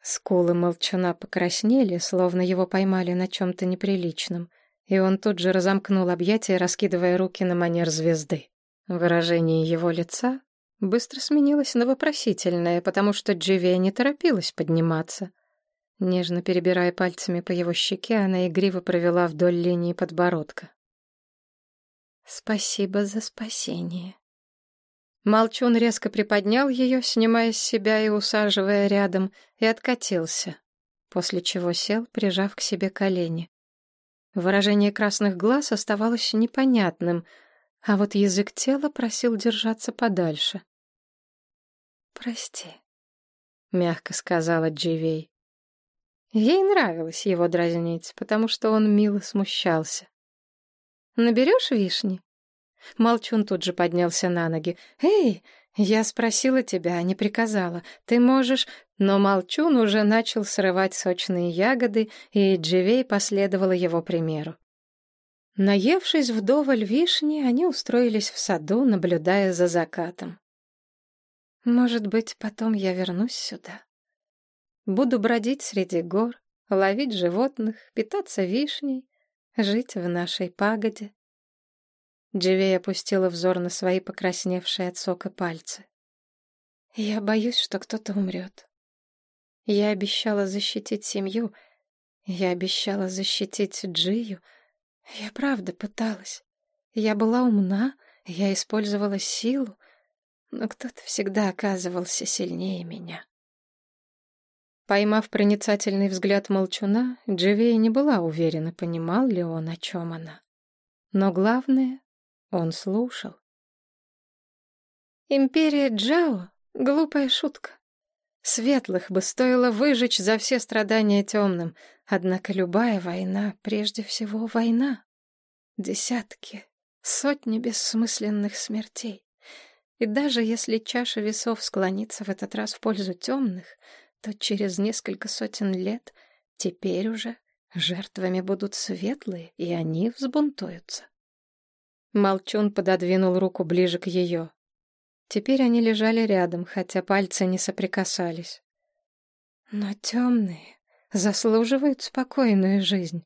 Скулы молчуна покраснели, словно его поймали на чем-то неприличном, и он тут же разомкнул объятия, раскидывая руки на манер звезды. Выражение его лица быстро сменилось на вопросительное, потому что Дживия не торопилась подниматься. Нежно перебирая пальцами по его щеке, она игриво провела вдоль линии подбородка. «Спасибо за спасение», Молчун резко приподнял ее, снимая с себя и усаживая рядом, и откатился, после чего сел, прижав к себе колени. Выражение красных глаз оставалось непонятным, а вот язык тела просил держаться подальше. «Прости», — мягко сказала Дживей. Ей нравилось его дразнить, потому что он мило смущался. «Наберешь вишни?» Молчун тут же поднялся на ноги. «Эй, я спросила тебя, а не приказала. Ты можешь...» Но Молчун уже начал срывать сочные ягоды, и Дживей последовала его примеру. Наевшись вдоволь вишни, они устроились в саду, наблюдая за закатом. «Может быть, потом я вернусь сюда. Буду бродить среди гор, ловить животных, питаться вишней, жить в нашей пагоде. Дживей опустила взор на свои покрасневшие от сока пальцы. «Я боюсь, что кто-то умрет. Я обещала защитить семью. Я обещала защитить Джию. Я правда пыталась. Я была умна, я использовала силу, но кто-то всегда оказывался сильнее меня». Поймав проницательный взгляд молчуна, Дживея не была уверена, понимал ли он, о чем она. Но главное, он слушал. Империя Джао — глупая шутка. Светлых бы стоило выжечь за все страдания темным, однако любая война прежде всего война. Десятки, сотни бессмысленных смертей. И даже если чаша весов склонится в этот раз в пользу темных, то через несколько сотен лет теперь уже жертвами будут светлые, и они взбунтуются. Молчун пододвинул руку ближе к ее. Теперь они лежали рядом, хотя пальцы не соприкасались. Но темные заслуживают спокойную жизнь.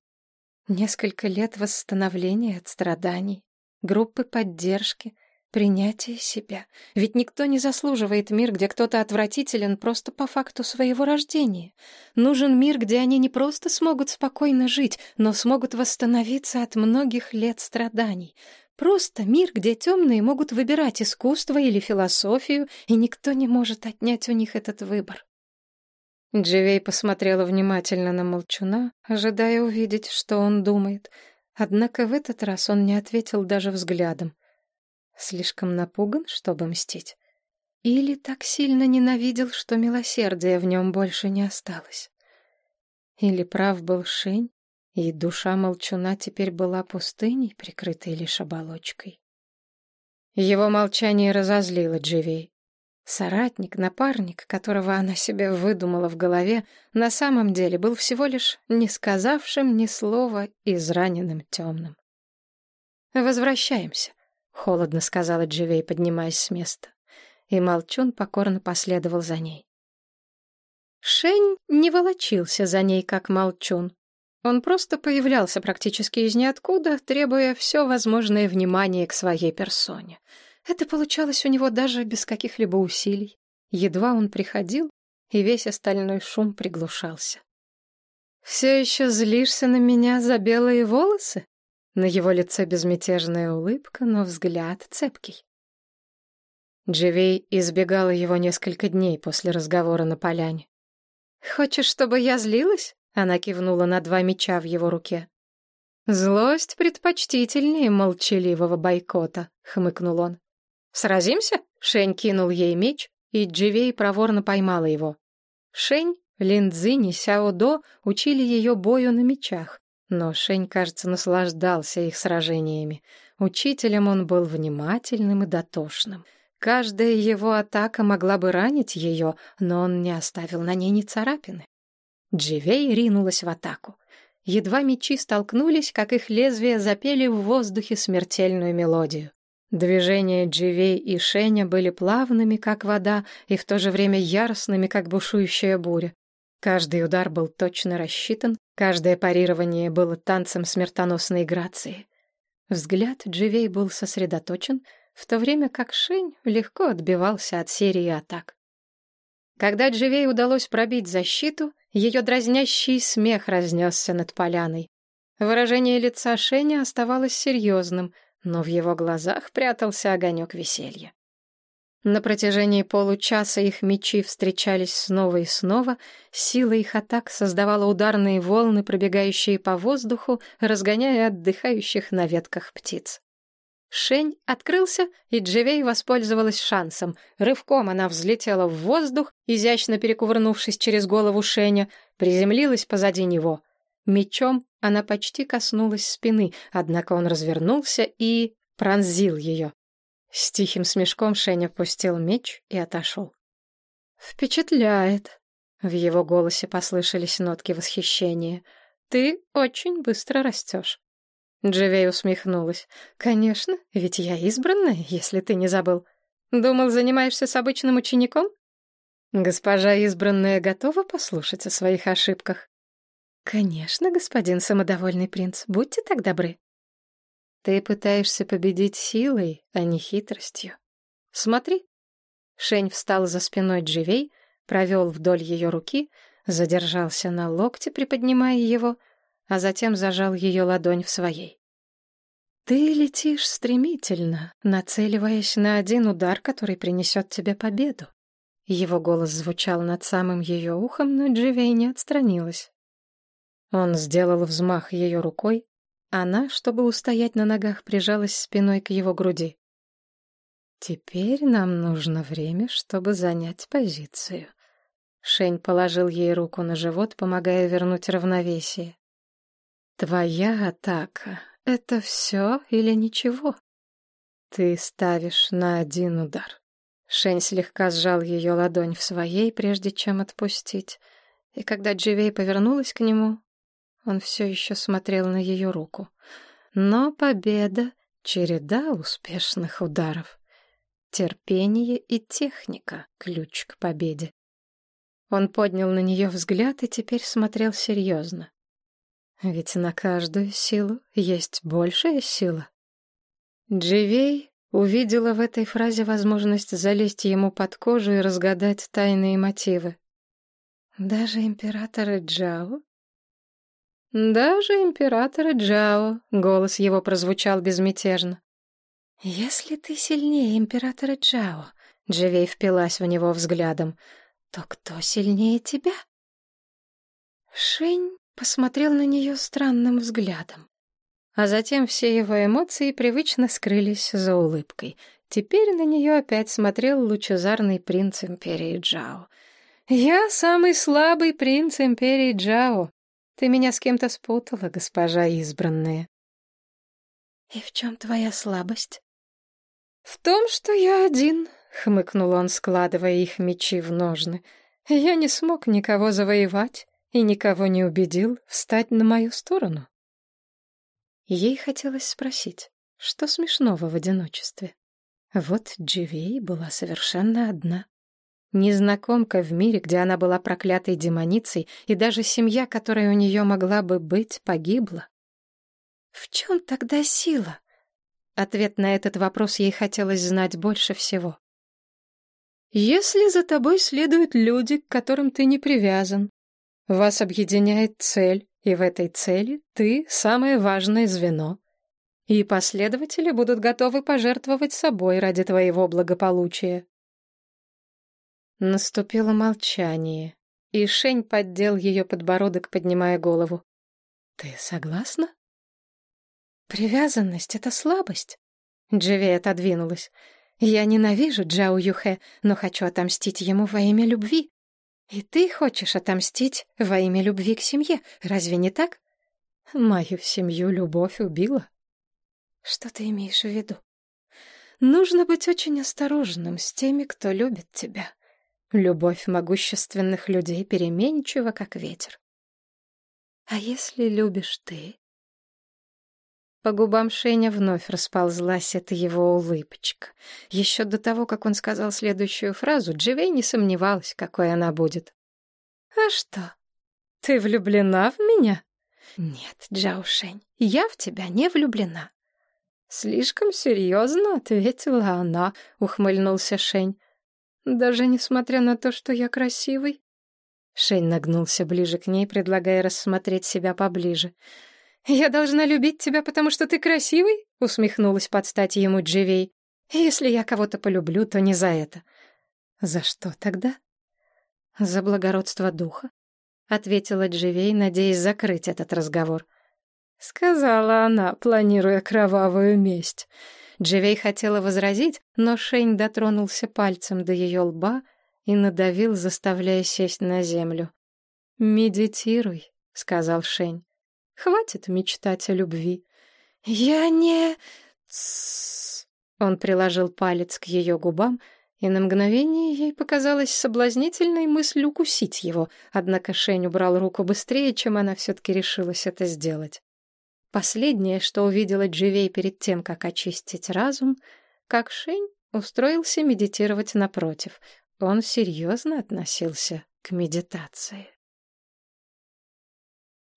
Несколько лет восстановления от страданий, группы поддержки, принятия себя. Ведь никто не заслуживает мир, где кто-то отвратителен просто по факту своего рождения. Нужен мир, где они не просто смогут спокойно жить, но смогут восстановиться от многих лет страданий, Просто мир, где темные могут выбирать искусство или философию, и никто не может отнять у них этот выбор. Дживей посмотрела внимательно на молчуна, ожидая увидеть, что он думает. Однако в этот раз он не ответил даже взглядом. Слишком напуган, чтобы мстить? Или так сильно ненавидел, что милосердия в нем больше не осталось? Или прав был Шень, и душа молчуна теперь была пустыней, прикрытой лишь оболочкой. Его молчание разозлило Дживей. Соратник, напарник, которого она себе выдумала в голове, на самом деле был всего лишь не сказавшим ни слова израненным темным. «Возвращаемся», — холодно сказала Дживей, поднимаясь с места. И Молчун покорно последовал за ней. Шень не волочился за ней, как Молчун. Он просто появлялся практически из ниоткуда, требуя все возможное внимание к своей персоне — это получалось у него даже без каких-либо усилий. Едва он приходил, и весь остальной шум приглушался. «Все еще злишься на меня за белые волосы?» На его лице безмятежная улыбка, но взгляд цепкий. Дживей избегала его несколько дней после разговора на поляне. «Хочешь, чтобы я злилась?» Она кивнула на два меча в его руке. «Злость предпочтительнее молчаливого бойкота», — хмыкнул он. «Сразимся?» Шень кинул ей меч, и Дживей проворно поймала его. Шень, Линдзинь и Сяо До учили ее бою на мечах, но Шень, кажется, наслаждался их сражениями. Учителем он был внимательным и дотошным. Каждая его атака могла бы ранить ее, но он не оставил на ней ни царапины. Дживей ринулась в атаку. Едва мечи столкнулись, как их лезвия запели в воздухе смертельную мелодию. Движения Дживей и Шеня были плавными, как вода, и в то же время яростными, как бушующая буря. Каждый удар был точно рассчитан, каждое парирование было танцем смертоносной грации. Взгляд Дживей был сосредоточен, в то время как Шень легко отбивался от серии атак. Когда Дживей удалось пробить защиту, ее дразнящий смех разнесся над поляной. Выражение лица Шеня оставалось серьезным — но в его глазах прятался огонек веселья. На протяжении получаса их мечи встречались снова и снова, сила их атак создавала ударные волны, пробегающие по воздуху, разгоняя отдыхающих на ветках птиц. Шень открылся, и Дживей воспользовалась шансом. Рывком она взлетела в воздух, изящно перекувырнувшись через голову Шеня, приземлилась позади него — Мечом она почти коснулась спины, однако он развернулся и пронзил ее. С тихим смешком Шеня пустил меч и отошел. «Впечатляет!» — в его голосе послышались нотки восхищения. «Ты очень быстро растешь». Дживей усмехнулась. «Конечно, ведь я избранная, если ты не забыл. Думал, занимаешься с обычным учеником?» «Госпожа избранная готова послушать о своих ошибках?» «Конечно, господин самодовольный принц, будьте так добры». «Ты пытаешься победить силой, а не хитростью. Смотри». Шень встал за спиной Дживей, провел вдоль ее руки, задержался на локте, приподнимая его, а затем зажал ее ладонь в своей. «Ты летишь стремительно, нацеливаясь на один удар, который принесет тебе победу». Его голос звучал над самым ее ухом, но Дживей не отстранилась. Он сделал взмах ее рукой, она, чтобы устоять на ногах, прижалась спиной к его груди. «Теперь нам нужно время, чтобы занять позицию». Шень положил ей руку на живот, помогая вернуть равновесие. «Твоя атака — это все или ничего? Ты ставишь на один удар». Шень слегка сжал ее ладонь в своей, прежде чем отпустить, и когда Дживей повернулась к нему, он все еще смотрел на ее руку. Но победа — череда успешных ударов. Терпение и техника — ключ к победе. Он поднял на нее взгляд и теперь смотрел серьезно. Ведь на каждую силу есть большая сила. Дживей увидела в этой фразе возможность залезть ему под кожу и разгадать тайные мотивы. Даже император Джао «Даже императора Джао», — голос его прозвучал безмятежно. «Если ты сильнее императора Джао», — Дживей впилась в него взглядом, — «то кто сильнее тебя?» Шень посмотрел на нее странным взглядом. А затем все его эмоции привычно скрылись за улыбкой. Теперь на нее опять смотрел лучезарный принц империи Джао. «Я самый слабый принц империи Джао», ты меня с кем-то спутала, госпожа избранная. И в чем твоя слабость? В том, что я один. — хмыкнул он, складывая их мечи в ножны. «Я не смог никого завоевать и никого не убедил встать на мою сторону». Ей хотелось спросить, что смешного в одиночестве. Вот Дживей была совершенно одна. Незнакомка в мире, где она была проклятой демоницей, и даже семья, которая у нее могла бы быть, погибла. В чем тогда сила? Ответ на этот вопрос ей хотелось знать больше всего. Если за тобой следуют люди, к которым ты не привязан, вас объединяет цель, и в этой цели ты — самое важное звено. И последователи будут готовы пожертвовать собой ради твоего благополучия. Наступило молчание, и Шень поддел ее подбородок, поднимая голову. «Ты согласна?» «Привязанность — это слабость». Дживи отодвинулась. Я ненавижу Джао Юхэ, но хочу отомстить ему во имя любви. И ты хочешь отомстить во имя любви к семье, разве не так? Мою семью любовь убила. Что ты имеешь в виду? Нужно быть очень осторожным с теми, кто любит тебя. Любовь могущественных людей переменчива, как ветер. А если любишь ты? По губам Шеня вновь расползлась эта его улыбочка. Еще до того, как он сказал следующую фразу, Дживей не сомневалась, какой она будет. «А что, ты влюблена в меня?» «Нет, Джао Шень, я в тебя не влюблена». «Слишком серьезно», — ответила она, — ухмыльнулся Шень. «Даже несмотря на то, что я красивый?» Шень нагнулся ближе к ней, предлагая рассмотреть себя поближе. «Я должна любить тебя, потому что ты красивый?» — усмехнулась под стать ему Дживей. «Если я кого-то полюблю, то не за это». «За что тогда?» «За благородство духа», — ответила Дживей, надеясь закрыть этот разговор. Сказала она, планируя кровавую месть. Дживей хотела возразить, но Шень дотронулся пальцем до ее лба и надавил, заставляя сесть на землю. «Медитируй», — сказал Шень. Хватит мечтать о любви. Я не... Он приложил палец к ее губам, и на мгновение ей показалась соблазнительной мысль укусить его, однако Шень убрал руку быстрее, чем она все-таки решилась это сделать. Последнее, что увидела Дживей перед тем, как очистить разум, как Шень устроился медитировать напротив. Он серьезно относился к медитации.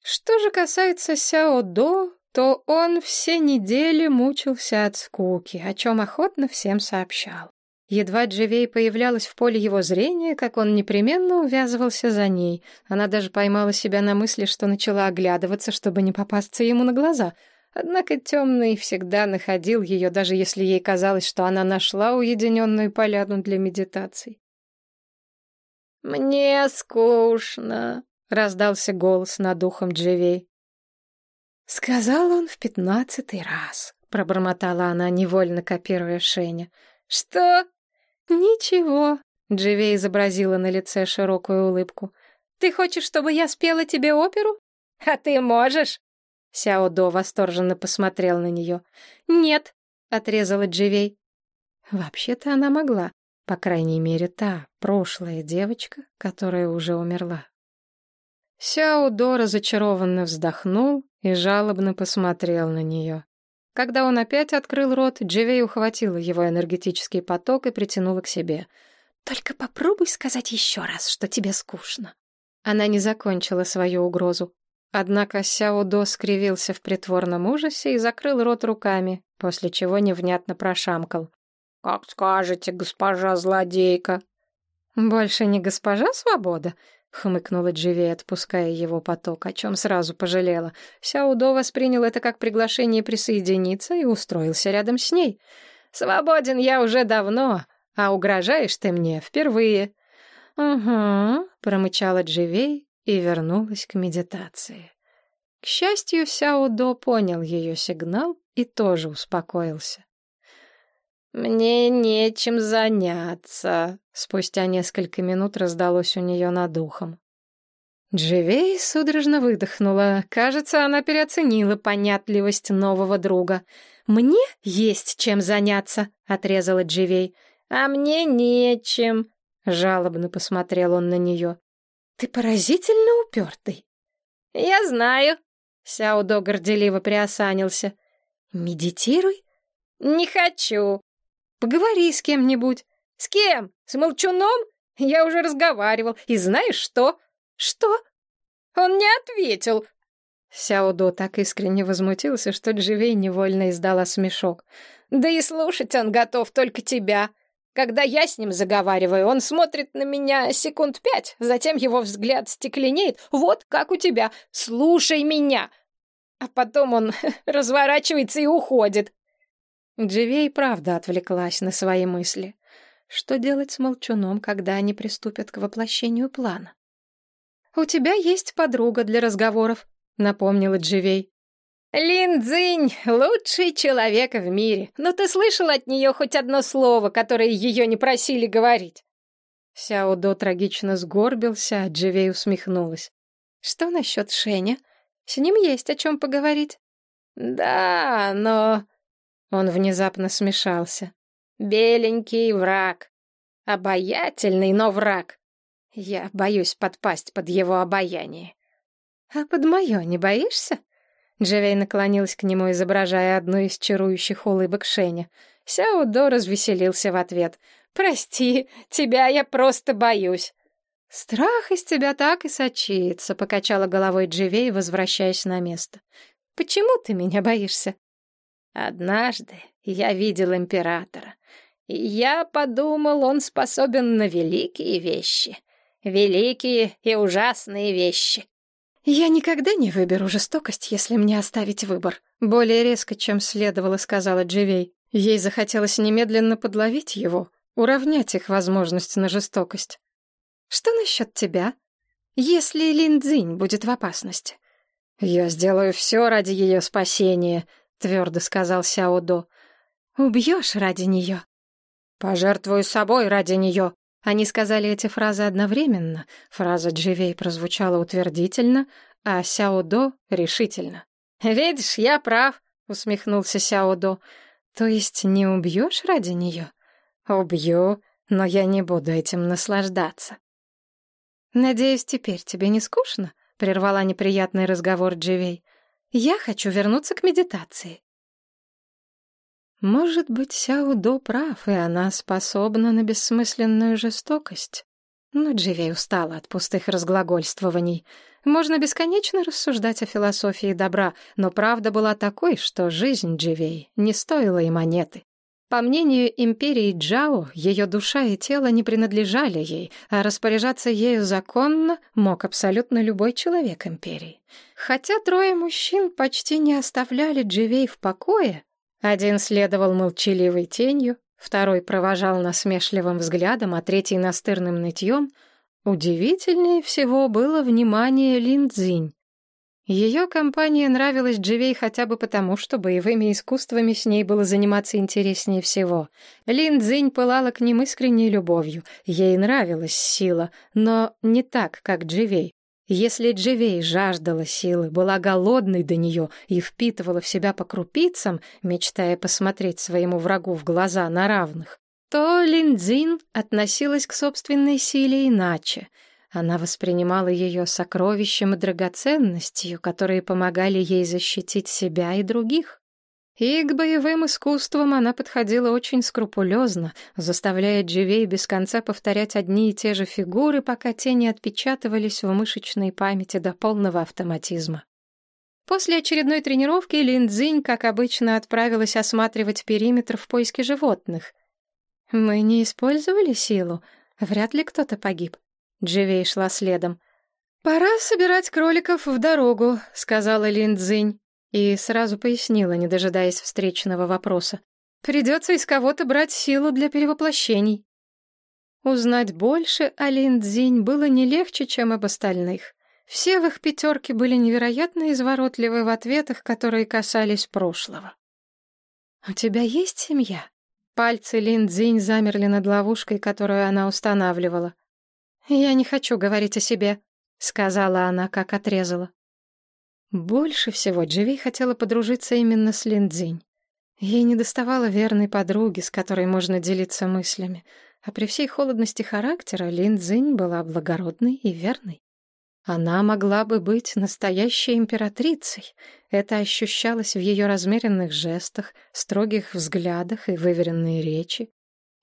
Что же касается Сяо До, то он все недели мучился от скуки, о чем охотно всем сообщал. Едва Дживей появлялась в поле его зрения, как он непременно увязывался за ней. Она даже поймала себя на мысли, что начала оглядываться, чтобы не попасться ему на глаза. Однако темный всегда находил ее, даже если ей казалось, что она нашла уединенную поляну для медитаций. «Мне скучно», — раздался голос над ухом Дживей. «Сказал он в пятнадцатый раз», — пробормотала она, невольно копируя Шеня. «Что?» «Ничего», — Дживей изобразила на лице широкую улыбку. «Ты хочешь, чтобы я спела тебе оперу?» «А ты можешь?» Сяо До восторженно посмотрел на нее. «Нет», — отрезала Дживей. Вообще-то она могла, по крайней мере, та прошлая девочка, которая уже умерла. Сяо До разочарованно вздохнул и жалобно посмотрел на нее. Когда он опять открыл рот, Дживей ухватила его энергетический поток и притянула к себе. «Только попробуй сказать еще раз, что тебе скучно». Она не закончила свою угрозу. Однако Сяо До скривился в притворном ужасе и закрыл рот руками, после чего невнятно прошамкал. «Как скажете, госпожа злодейка». «Больше не госпожа Свобода?» Хмыкнула Дживей, отпуская его поток, о чем сразу пожалела. Сяудо воспринял это как приглашение присоединиться и устроился рядом с ней. «Свободен я уже давно, а угрожаешь ты мне впервые». «Угу», — промычала Дживей и вернулась к медитации. К счастью, Сяудо понял ее сигнал и тоже успокоился. «Мне нечем заняться», — спустя несколько минут раздалось у нее над ухом. Дживей судорожно выдохнула. Кажется, она переоценила понятливость нового друга. «Мне есть чем заняться», — отрезала Дживей. А мне нечем, жалобно посмотрел он на нее. Ты поразительно упертый. Я знаю. Сяудо горделиво приосанился. Медитируй. Не хочу. Поговори с кем-нибудь. С кем? С молчуном? Я уже разговаривал. И знаешь что? Что? Он не ответил. Сяодо так искренне возмутился, что Дживей невольно издала смешок. Да и слушать он готов только тебя. Когда я с ним заговариваю, он смотрит на меня секунд пять, затем его взгляд стекленеет. Вот как у тебя. Слушай меня. А потом он разворачивается и уходит. Дживей правда отвлеклась на свои мысли. Что делать с молчуном, когда они приступят к воплощению плана? «У тебя есть подруга для разговоров», — напомнила Дживей. Лин Цзинь — лучший человек в мире. Но ты слышал от нее хоть одно слово, которое ее не просили говорить?» Сяо До трагично сгорбился, а Дживей усмехнулась. «Что насчет Шеня? С ним есть о чем поговорить?» «Да, но...» Он внезапно смешался. «Беленький враг. Обаятельный, но враг. Я боюсь подпасть под его обаяние». «А под мое не боишься?» Дживей наклонилась к нему, изображая одну из чарующих улыбок Шеня. Сяо До развеселился в ответ. «Прости, тебя я просто боюсь». «Страх из тебя так и сочится», — покачала головой Дживей, возвращаясь на место. «Почему ты меня боишься?» «Однажды я видел императора, и я подумал, он способен на великие вещи, великие и ужасные вещи. «Я никогда не выберу жестокость, если мне оставить выбор», — более резко, чем следовало, сказала Дживей. Ей захотелось немедленно подловить его, уравнять их возможность на жестокость. «Что насчет тебя? Если Линдзинь будет в опасности?» «Я сделаю все ради ее спасения», — твердо сказал Сяо До. «Убьешь ради нее?» «Пожертвую собой ради нее», они сказали эти фразы одновременно. Фраза Дживей прозвучала утвердительно, а Сяо До — решительно. «Видишь, я прав», — усмехнулся Сяо До. «То есть не убьешь ради нее?» «Убью, но я не буду этим наслаждаться». «Надеюсь, теперь тебе не скучно?» — прервала неприятный разговор Дживей. «Я хочу вернуться к медитации». Может быть, Сяо До прав, и она способна на бессмысленную жестокость. Но Дживей устала от пустых разглагольствований. Можно бесконечно рассуждать о философии добра, но правда была такой, что жизнь Дживей не стоила и монеты. По мнению империи Джао, ее душа и тело не принадлежали ей, а распоряжаться ею законно мог абсолютно любой человек империи. Хотя трое мужчин почти не оставляли Дживей в покое, один следовал молчаливой тенью, второй провожал насмешливым взглядом, а третий настырным нытьем. Удивительнее всего было внимание Линдзинь. Ее компания нравилась Дживей хотя бы потому, что боевыми искусствами с ней было заниматься интереснее всего. Лин Цзинь пылала к ним искренней любовью. Ей нравилась сила, но не так, как Дживей. Если Дживей жаждала силы, была голодной до нее и впитывала в себя по крупицам, мечтая посмотреть своему врагу в глаза на равных, то Линдзин относилась к собственной силе иначе. Она воспринимала ее сокровищем и драгоценностью, которые помогали ей защитить себя и других. И к боевым искусствам она подходила очень скрупулезно, заставляя Дживей без конца повторять одни и те же фигуры, пока те не отпечатывались в мышечной памяти до полного автоматизма. После очередной тренировки Линдзинь, как обычно, отправилась осматривать периметр в поиске животных. «Мы не использовали силу. Вряд ли кто-то погиб». Дживей шла следом. «Пора собирать кроликов в дорогу», — сказала Линдзинь. И сразу пояснила, не дожидаясь встречного вопроса. Придется из кого-то брать силу для перевоплощений. Узнать больше о Линдзинь было не легче, чем об остальных. Все в их пятерке были невероятно изворотливы в ответах, которые касались прошлого. «У тебя есть семья?» Пальцы Линдзинь замерли над ловушкой, которую она устанавливала. «Я не хочу говорить о себе», — сказала она, как отрезала. Больше всего Дживей хотела подружиться именно с Линдзинь. Ей не доставало верной подруги, с которой можно делиться мыслями, а при всей холодности характера Лин Цзинь была благородной и верной. Она могла бы быть настоящей императрицей. Это ощущалось в ее размеренных жестах, строгих взглядах и выверенной речи.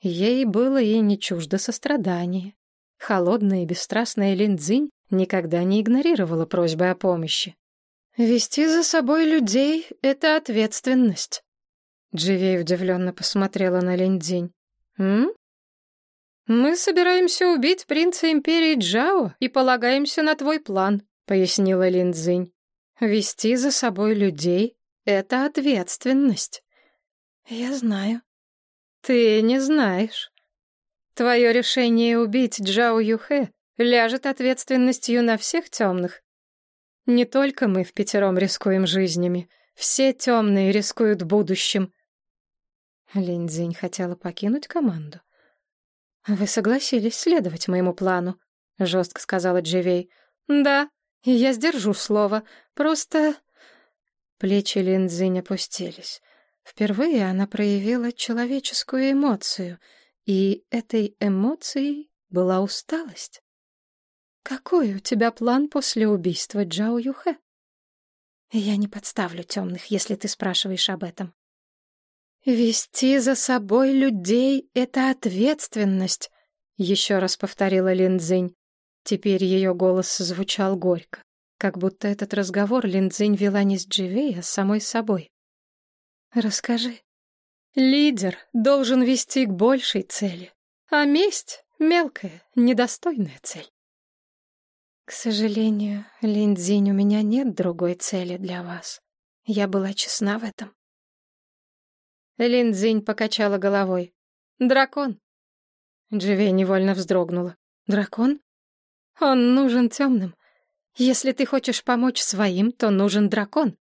Ей было и не чуждо сострадание. Холодная и бесстрастная Линдзинь никогда не игнорировала просьбы о помощи. «Вести за собой людей — это ответственность». Дживей удивленно посмотрела на Линдзинь. «М? Мы собираемся убить принца империи Джао и полагаемся на твой план», — пояснила Линдзинь. «Вести за собой людей — это ответственность». «Я знаю». «Ты не знаешь. Твое решение убить Джао Юхэ ляжет ответственностью на всех темных. Не только мы в пятером рискуем жизнями, все темные рискуют будущим. Линдзинь хотела покинуть команду. «Вы согласились следовать моему плану», — жестко сказала Дживей. «Да, я сдержу слово. Просто...» Плечи Линдзинь опустились. Впервые она проявила человеческую эмоцию — и этой эмоцией была усталость. «Какой у тебя план после убийства Джао Юхэ?» «Я не подставлю темных, если ты спрашиваешь об этом». «Вести за собой людей — это ответственность», — еще раз повторила Линдзинь. Теперь ее голос звучал горько, как будто этот разговор Линдзинь вела не с Дживей, а с самой собой. «Расскажи, Лидер должен вести к большей цели, а месть — мелкая, недостойная цель. К сожалению, Линдзинь, у меня нет другой цели для вас. Я была честна в этом. Линдзинь покачала головой. Дракон. Дживей невольно вздрогнула. Дракон? Он нужен темным. Если ты хочешь помочь своим, то нужен дракон.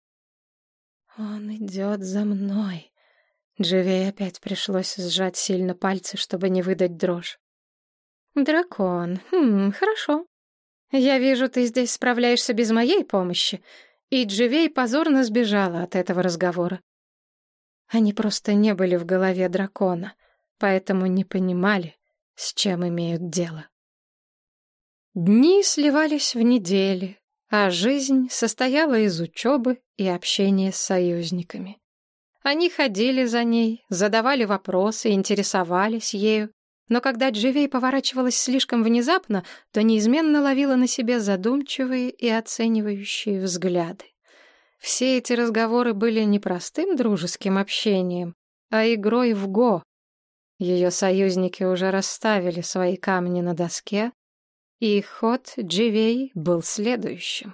Он идет за мной. Дживей опять пришлось сжать сильно пальцы, чтобы не выдать дрожь. «Дракон. Хм, хорошо. Я вижу, ты здесь справляешься без моей помощи». И Дживей позорно сбежала от этого разговора. Они просто не были в голове дракона, поэтому не понимали, с чем имеют дело. Дни сливались в недели, а жизнь состояла из учебы и общения с союзниками. Они ходили за ней, задавали вопросы, интересовались ею. Но когда Дживей поворачивалась слишком внезапно, то неизменно ловила на себе задумчивые и оценивающие взгляды. Все эти разговоры были не простым дружеским общением, а игрой в го. Ее союзники уже расставили свои камни на доске, и ход Дживей был следующим.